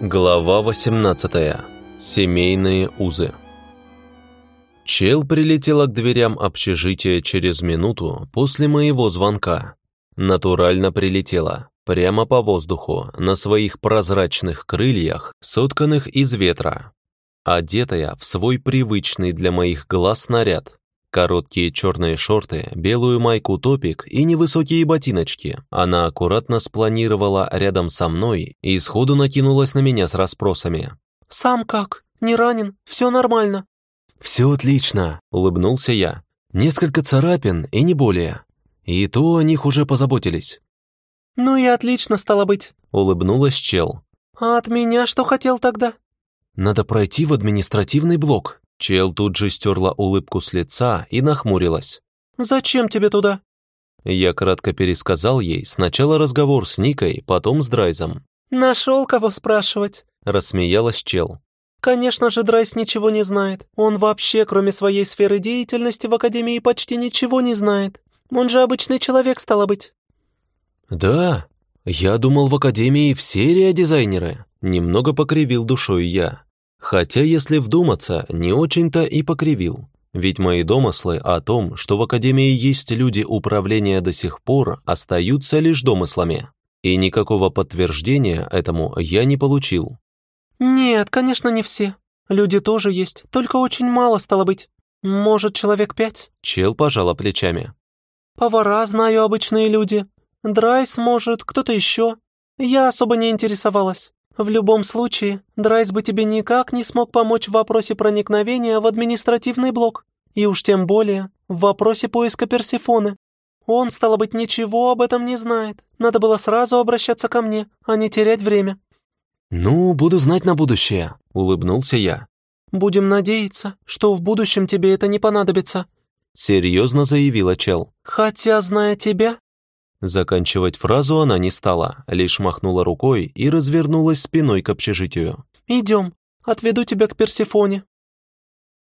Глава 18. Семейные узы. Чел прилетела к дверям общежития через минуту после моего звонка. Натурально прилетела, прямо по воздуху, на своих прозрачных крыльях, сотканных из ветра. Одетая в свой привычный для моих глаз наряд, Короткие черные шорты, белую майку-топик и невысокие ботиночки. Она аккуратно спланировала рядом со мной и сходу накинулась на меня с расспросами. «Сам как? Не ранен? Все нормально?» «Все отлично», — улыбнулся я. «Несколько царапин и не более. И то о них уже позаботились». «Ну и отлично, стало быть», — улыбнулась чел. «А от меня что хотел тогда?» «Надо пройти в административный блок», Чел тут же стерла улыбку с лица и нахмурилась. «Зачем тебе туда?» Я кратко пересказал ей сначала разговор с Никой, потом с Драйзом. «Нашел кого спрашивать?» – рассмеялась Чел. «Конечно же, Драйз ничего не знает. Он вообще, кроме своей сферы деятельности в Академии, почти ничего не знает. Он же обычный человек, стало быть». «Да, я думал, в Академии все дизайнеры. немного покривил душой я. Хотя, если вдуматься, не очень-то и покривил. Ведь мои домыслы о том, что в Академии есть люди управления до сих пор, остаются лишь домыслами. И никакого подтверждения этому я не получил. «Нет, конечно, не все. Люди тоже есть, только очень мало стало быть. Может, человек пять?» Чел пожала плечами. «Повара, знаю, обычные люди. Драйс, может, кто-то еще. Я особо не интересовалась. В любом случае, Драйс бы тебе никак не смог помочь в вопросе проникновения в административный блок, и уж тем более в вопросе поиска Персифоны. Он, стало быть, ничего об этом не знает. Надо было сразу обращаться ко мне, а не терять время». «Ну, буду знать на будущее», — улыбнулся я. «Будем надеяться, что в будущем тебе это не понадобится», — серьезно заявила Чел. «Хотя, зная тебя, Заканчивать фразу она не стала, лишь махнула рукой и развернулась спиной к общежитию. «Идем, отведу тебя к Персифоне».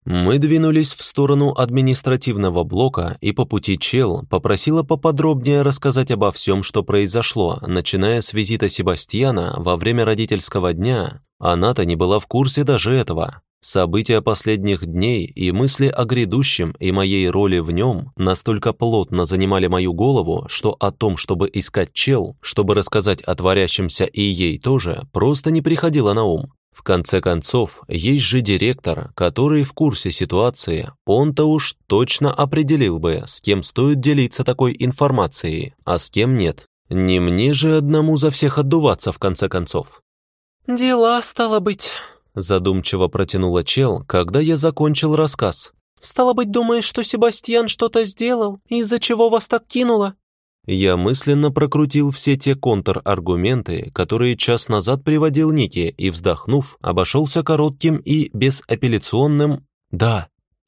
Мы двинулись в сторону административного блока, и по пути Чел попросила поподробнее рассказать обо всем, что произошло, начиная с визита Себастьяна во время родительского дня. Она-то не была в курсе даже этого. События последних дней и мысли о грядущем и моей роли в нем настолько плотно занимали мою голову, что о том, чтобы искать чел, чтобы рассказать о творящемся и ей тоже, просто не приходило на ум. В конце концов, есть же директор, который в курсе ситуации, он-то уж точно определил бы, с кем стоит делиться такой информацией, а с кем нет. Не мне же одному за всех отдуваться в конце концов. «Дела, стало быть», Задумчиво протянула чел, когда я закончил рассказ. «Стало быть, думаешь, что Себастьян что-то сделал, из-за чего вас так кинуло?» Я мысленно прокрутил все те контраргументы, которые час назад приводил Ники, и, вздохнув, обошелся коротким и безапелляционным «да».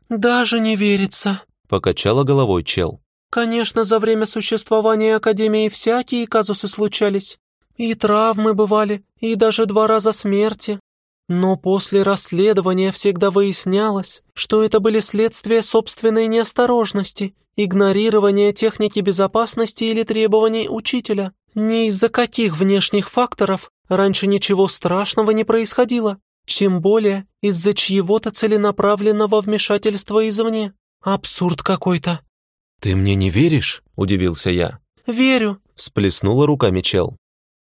«Даже не верится», — покачала головой чел. «Конечно, за время существования Академии всякие казусы случались. И травмы бывали, и даже два раза смерти. Но после расследования всегда выяснялось, что это были следствия собственной неосторожности, игнорирования техники безопасности или требований учителя. Ни из-за каких внешних факторов раньше ничего страшного не происходило, тем более из-за чьего-то целенаправленного вмешательства извне. Абсурд какой-то. «Ты мне не веришь?» – удивился я. «Верю», – сплеснула руками чел.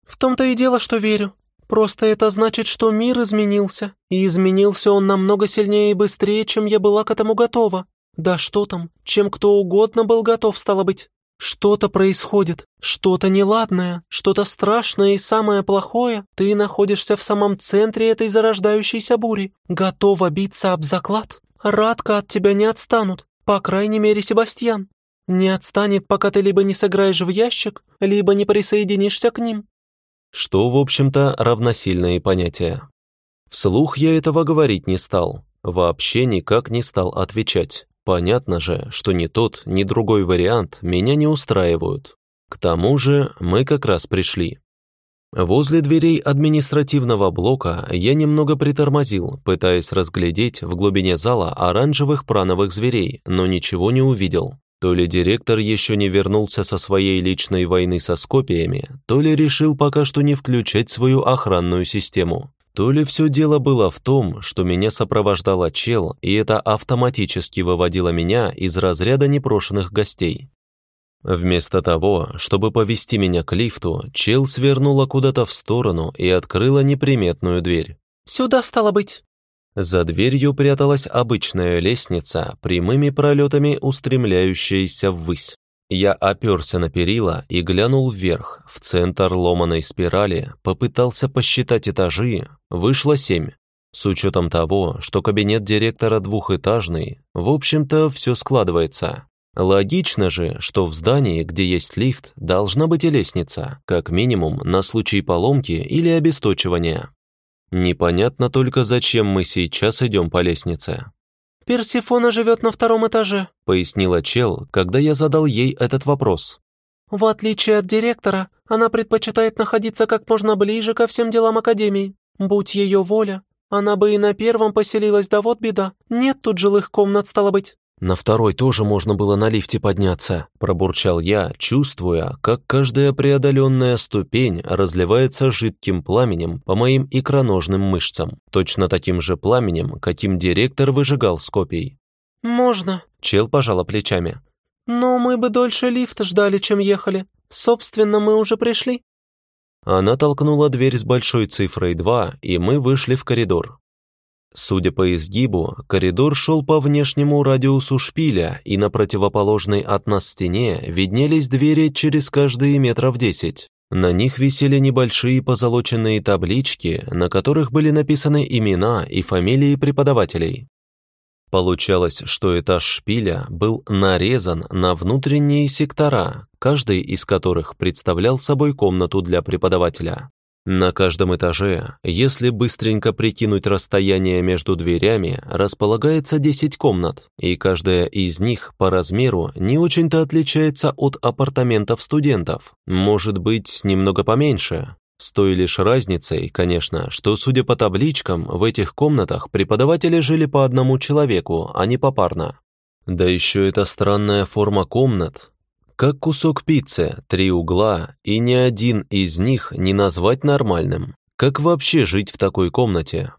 «В том-то и дело, что верю. Просто это значит, что мир изменился, и изменился он намного сильнее и быстрее, чем я была к этому готова. Да что там, чем кто угодно был готов, стало быть. Что-то происходит, что-то неладное, что-то страшное и самое плохое. Ты находишься в самом центре этой зарождающейся бури, готова биться об заклад. Радко от тебя не отстанут, по крайней мере, Себастьян. Не отстанет, пока ты либо не сыграешь в ящик, либо не присоединишься к ним что, в общем-то, равносильные понятия. Вслух я этого говорить не стал, вообще никак не стал отвечать. Понятно же, что ни тот, ни другой вариант меня не устраивают. К тому же мы как раз пришли. Возле дверей административного блока я немного притормозил, пытаясь разглядеть в глубине зала оранжевых прановых зверей, но ничего не увидел. То ли директор еще не вернулся со своей личной войны со скопиями, то ли решил пока что не включать свою охранную систему. То ли все дело было в том, что меня сопровождала чел, и это автоматически выводило меня из разряда непрошенных гостей. Вместо того, чтобы повести меня к лифту, чел свернула куда-то в сторону и открыла неприметную дверь. «Сюда стало быть!» За дверью пряталась обычная лестница, прямыми пролетами устремляющаяся ввысь. Я оперся на перила и глянул вверх, в центр ломаной спирали, попытался посчитать этажи, вышло семь. С учетом того, что кабинет директора двухэтажный, в общем-то, все складывается. Логично же, что в здании, где есть лифт, должна быть и лестница, как минимум на случай поломки или обесточивания. Непонятно только, зачем мы сейчас идем по лестнице. «Персифона живет на втором этаже», — пояснила Чел, когда я задал ей этот вопрос. «В отличие от директора, она предпочитает находиться как можно ближе ко всем делам Академии. Будь ее воля, она бы и на первом поселилась, да вот беда. Нет тут жилых комнат, стало быть. «На второй тоже можно было на лифте подняться», – пробурчал я, чувствуя, как каждая преодоленная ступень разливается жидким пламенем по моим икроножным мышцам, точно таким же пламенем, каким директор выжигал с копий. «Можно», – чел пожала плечами. «Но мы бы дольше лифт ждали, чем ехали. Собственно, мы уже пришли». Она толкнула дверь с большой цифрой 2, и мы вышли в коридор. Судя по изгибу, коридор шел по внешнему радиусу шпиля, и на противоположной от нас стене виднелись двери через каждые метров десять. На них висели небольшие позолоченные таблички, на которых были написаны имена и фамилии преподавателей. Получалось, что этаж шпиля был нарезан на внутренние сектора, каждый из которых представлял собой комнату для преподавателя. На каждом этаже, если быстренько прикинуть расстояние между дверями, располагается 10 комнат, и каждая из них по размеру не очень-то отличается от апартаментов студентов, может быть, немного поменьше. С той лишь разницей, конечно, что, судя по табличкам, в этих комнатах преподаватели жили по одному человеку, а не попарно. Да еще эта странная форма комнат, как кусок пиццы, три угла, и ни один из них не назвать нормальным. Как вообще жить в такой комнате?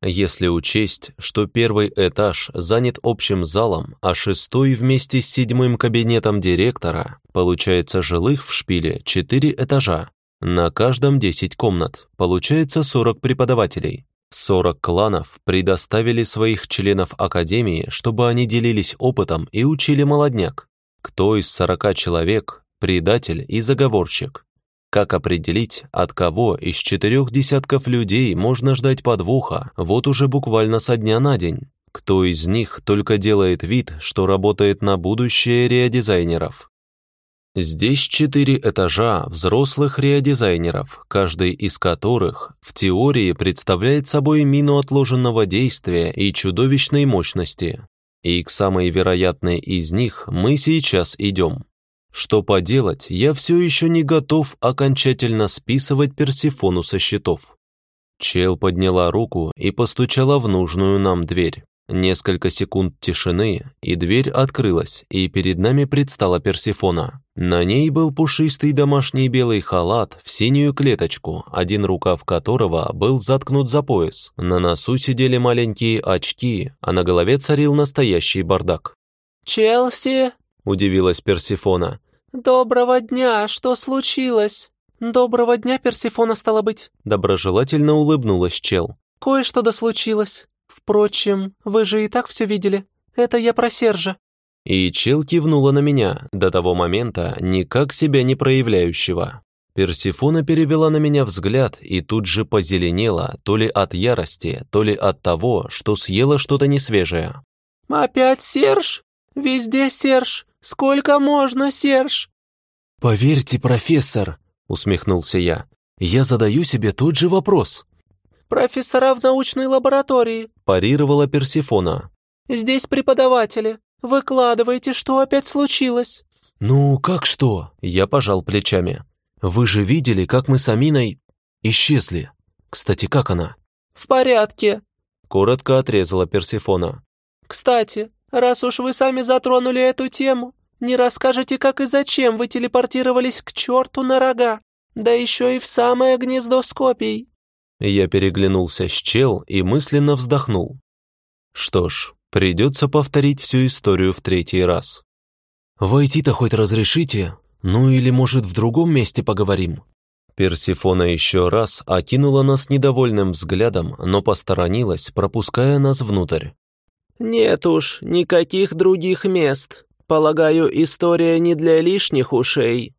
Если учесть, что первый этаж занят общим залом, а шестой вместе с седьмым кабинетом директора, получается жилых в шпиле четыре этажа. На каждом 10 комнат, получается 40 преподавателей. 40 кланов предоставили своих членов академии, чтобы они делились опытом и учили молодняк. Кто из сорока человек предатель и заговорщик? Как определить, от кого из четырех десятков людей можно ждать подвоха, вот уже буквально со дня на день? Кто из них только делает вид, что работает на будущее реодизайнеров? Здесь четыре этажа взрослых реодизайнеров, каждый из которых в теории представляет собой мину отложенного действия и чудовищной мощности. И к самой вероятной из них мы сейчас идем. Что поделать, я все еще не готов окончательно списывать Персифону со счетов. Чел подняла руку и постучала в нужную нам дверь. Несколько секунд тишины, и дверь открылась, и перед нами предстала Персифона. На ней был пушистый домашний белый халат в синюю клеточку, один рукав которого был заткнут за пояс. На носу сидели маленькие очки, а на голове царил настоящий бардак. «Челси!» – удивилась Персифона. «Доброго дня! Что случилось?» «Доброго дня, Персифона, стало быть!» Доброжелательно улыбнулась Чел. «Кое-что да случилось. Впрочем, вы же и так все видели. Это я про Сержа». И Чел кивнула на меня, до того момента никак себя не проявляющего. Персифона перевела на меня взгляд и тут же позеленела, то ли от ярости, то ли от того, что съела что-то несвежее. «Опять Серж? Везде Серж! Сколько можно, Серж?» «Поверьте, профессор», — усмехнулся я, — «я задаю себе тот же вопрос. «Профессора в научной лаборатории», – парировала Персифона. «Здесь преподаватели. Выкладывайте, что опять случилось». «Ну, как что?» – я пожал плечами. «Вы же видели, как мы с Аминой исчезли. Кстати, как она?» «В порядке», – коротко отрезала Персифона. «Кстати, раз уж вы сами затронули эту тему, не расскажете, как и зачем вы телепортировались к черту на рога, да еще и в самое гнездо с копией?» Я переглянулся с чел и мысленно вздохнул. Что ж, придется повторить всю историю в третий раз. «Войти-то хоть разрешите? Ну или, может, в другом месте поговорим?» Персифона еще раз окинула нас недовольным взглядом, но посторонилась, пропуская нас внутрь. «Нет уж, никаких других мест. Полагаю, история не для лишних ушей».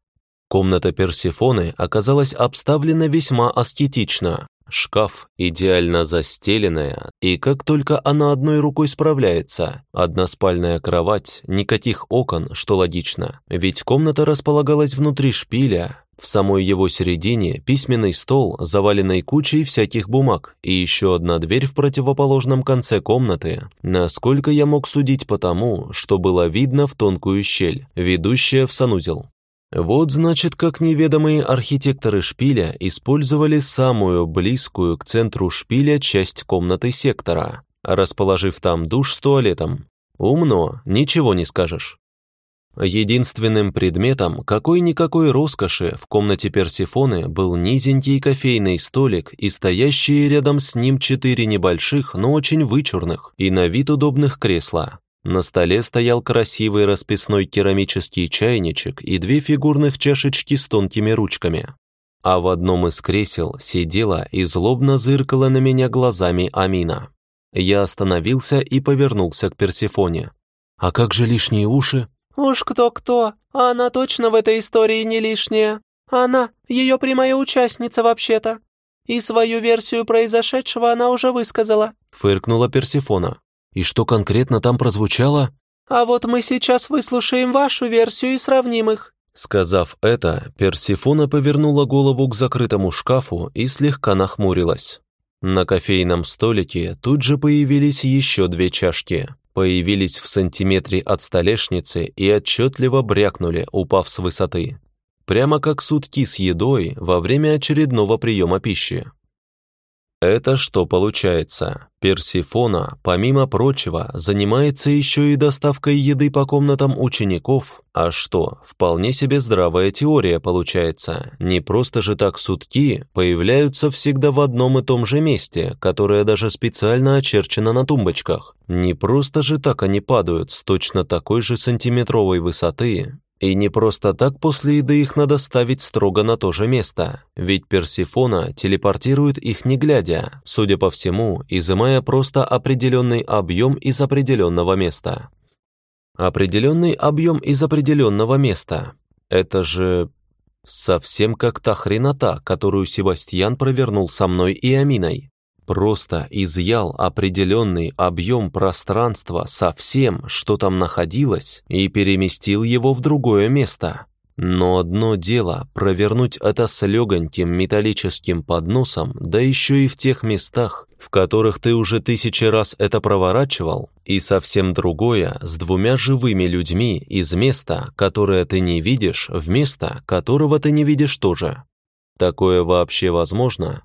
Комната Персифоны оказалась обставлена весьма аскетично. Шкаф идеально застеленная, и как только она одной рукой справляется, односпальная кровать, никаких окон, что логично, ведь комната располагалась внутри шпиля, в самой его середине письменный стол, заваленный кучей всяких бумаг, и еще одна дверь в противоположном конце комнаты, насколько я мог судить по тому, что было видно в тонкую щель, ведущая в санузел. Вот значит, как неведомые архитекторы шпиля использовали самую близкую к центру шпиля часть комнаты сектора, расположив там душ с туалетом. Умно, ничего не скажешь. Единственным предметом какой-никакой роскоши в комнате Персифоны был низенький кофейный столик и стоящие рядом с ним четыре небольших, но очень вычурных и на вид удобных кресла. На столе стоял красивый расписной керамический чайничек и две фигурных чашечки с тонкими ручками. А в одном из кресел сидела и злобно зыркала на меня глазами Амина. Я остановился и повернулся к Персифоне. «А как же лишние уши?» «Уж кто-кто, а она точно в этой истории не лишняя. Она, ее прямая участница вообще-то. И свою версию произошедшего она уже высказала», — фыркнула Персифона. И что конкретно там прозвучало? А вот мы сейчас выслушаем вашу версию и сравним их. Сказав это, Персифона повернула голову к закрытому шкафу и слегка нахмурилась. На кофейном столике тут же появились еще две чашки. Появились в сантиметре от столешницы и отчетливо брякнули, упав с высоты. Прямо как сутки с едой во время очередного приема пищи. Это что получается? Персифона, помимо прочего, занимается еще и доставкой еды по комнатам учеников. А что, вполне себе здравая теория получается. Не просто же так сутки появляются всегда в одном и том же месте, которое даже специально очерчено на тумбочках. Не просто же так они падают с точно такой же сантиметровой высоты, и не просто так после еды их надо ставить строго на то же место, ведь Персифона телепортирует их не глядя, судя по всему, изымая просто определенный объем из определенного места. Определенный объем из определенного места. Это же совсем как та хренота, которую Себастьян провернул со мной и Аминой просто изъял определенный объем пространства со всем, что там находилось, и переместил его в другое место. Но одно дело провернуть это с легоньким металлическим подносом, да еще и в тех местах, в которых ты уже тысячи раз это проворачивал, и совсем другое с двумя живыми людьми из места, которое ты не видишь, в место, которого ты не видишь тоже. Такое вообще возможно?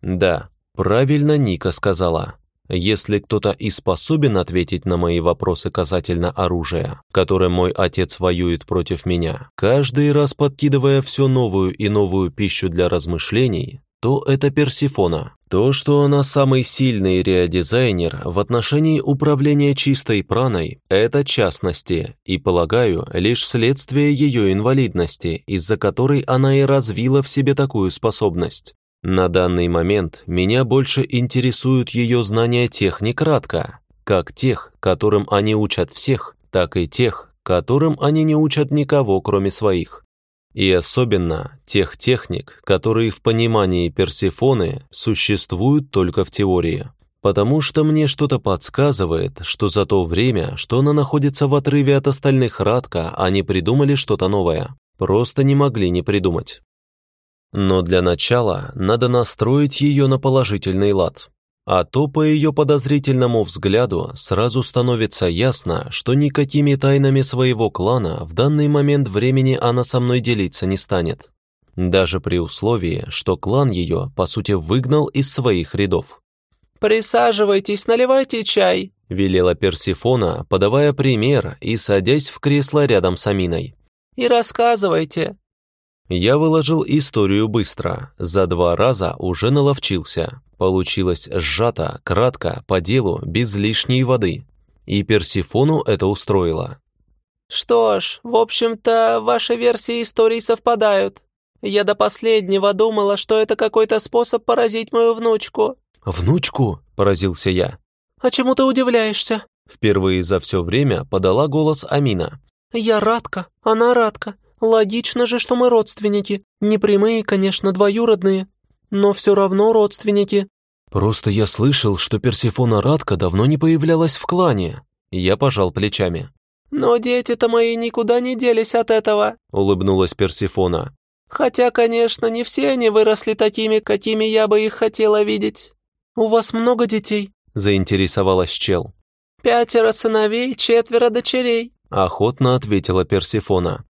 Да, Правильно Ника сказала. Если кто-то и способен ответить на мои вопросы касательно оружия, которым мой отец воюет против меня, каждый раз подкидывая все новую и новую пищу для размышлений, то это Персифона. То, что она самый сильный реодизайнер в отношении управления чистой праной, это частности, и, полагаю, лишь следствие ее инвалидности, из-за которой она и развила в себе такую способность. На данный момент меня больше интересуют ее знания техник Радка, как тех, которым они учат всех, так и тех, которым они не учат никого, кроме своих. И особенно тех техник, которые в понимании Персифоны существуют только в теории. Потому что мне что-то подсказывает, что за то время, что она находится в отрыве от остальных Радка, они придумали что-то новое. Просто не могли не придумать. Но для начала надо настроить ее на положительный лад. А то по ее подозрительному взгляду сразу становится ясно, что никакими тайнами своего клана в данный момент времени она со мной делиться не станет. Даже при условии, что клан ее, по сути, выгнал из своих рядов. «Присаживайтесь, наливайте чай», — велела Персифона, подавая пример и садясь в кресло рядом с Аминой. «И рассказывайте, Я выложил историю быстро, за два раза уже наловчился. Получилось сжато, кратко, по делу, без лишней воды. И Персифону это устроило. «Что ж, в общем-то, ваши версии истории совпадают. Я до последнего думала, что это какой-то способ поразить мою внучку». «Внучку?» – поразился я. «А чему ты удивляешься?» Впервые за все время подала голос Амина. «Я Радка, она Радка. Логично же, что мы родственники. Не прямые, конечно, двоюродные, но все равно родственники». «Просто я слышал, что Персифона Радка давно не появлялась в клане». Я пожал плечами. «Но дети-то мои никуда не делись от этого», — улыбнулась Персифона. «Хотя, конечно, не все они выросли такими, какими я бы их хотела видеть». «У вас много детей?» — заинтересовалась Чел. «Пятеро сыновей, четверо дочерей», — охотно ответила Персифона.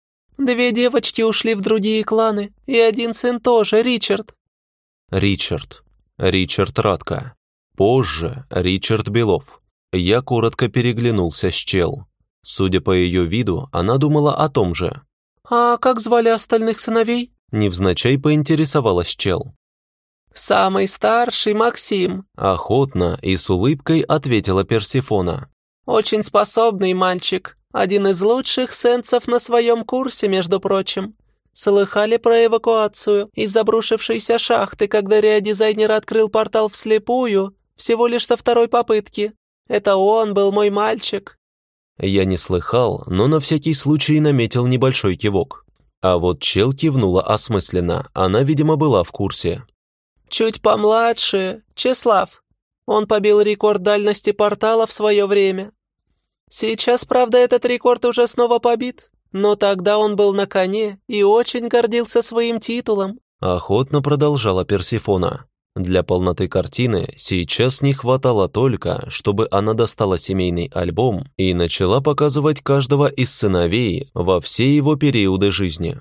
Две девочки ушли в другие кланы, и один сын тоже, Ричард». Ричард. Ричард Радко. Позже Ричард Белов. Я коротко переглянулся с Чел. Судя по ее виду, она думала о том же. «А как звали остальных сыновей?» Невзначай поинтересовалась Чел. «Самый старший Максим», — охотно и с улыбкой ответила Персифона. «Очень способный мальчик. Один из лучших сенсов на своем курсе, между прочим. Слыхали про эвакуацию из забрушившейся шахты, когда реодизайнер открыл портал вслепую, всего лишь со второй попытки? Это он был мой мальчик». Я не слыхал, но на всякий случай наметил небольшой кивок. А вот чел кивнула осмысленно, она, видимо, была в курсе. «Чуть помладше, Чеслав. Он побил рекорд дальности портала в свое время. Сейчас, правда, этот рекорд уже снова побит, но тогда он был на коне и очень гордился своим титулом. Охотно продолжала Персифона. Для полноты картины сейчас не хватало только, чтобы она достала семейный альбом и начала показывать каждого из сыновей во все его периоды жизни.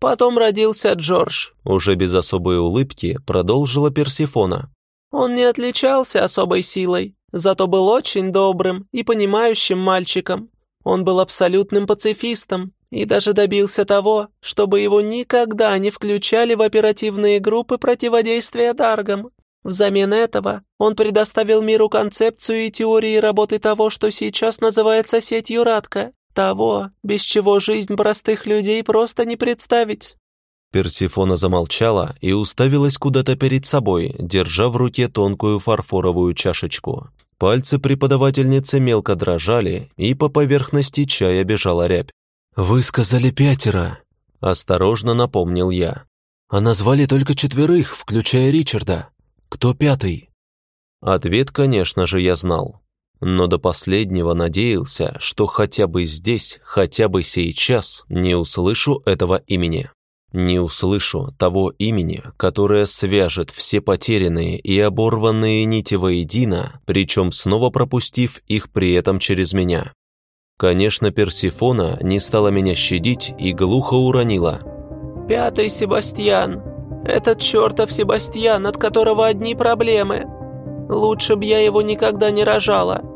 Потом родился Джордж. Уже без особой улыбки продолжила Персифона. Он не отличался особой силой, зато был очень добрым и понимающим мальчиком. Он был абсолютным пацифистом и даже добился того, чтобы его никогда не включали в оперативные группы противодействия Даргам. Взамен этого он предоставил миру концепцию и теории работы того, что сейчас называется сетью Радка, того, без чего жизнь простых людей просто не представить. Персифона замолчала и уставилась куда-то перед собой, держа в руке тонкую фарфоровую чашечку. Пальцы преподавательницы мелко дрожали, и по поверхности чая бежала рябь. «Вы сказали пятеро», — осторожно напомнил я. «А назвали только четверых, включая Ричарда. Кто пятый?» Ответ, конечно же, я знал. Но до последнего надеялся, что хотя бы здесь, хотя бы сейчас не услышу этого имени. Не услышу того имени, которое свяжет все потерянные и оборванные нити воедино, причем снова пропустив их при этом через меня. Конечно, Персифона не стала меня щадить и глухо уронила. «Пятый Себастьян! Этот чертов Себастьян, от которого одни проблемы! Лучше б я его никогда не рожала!»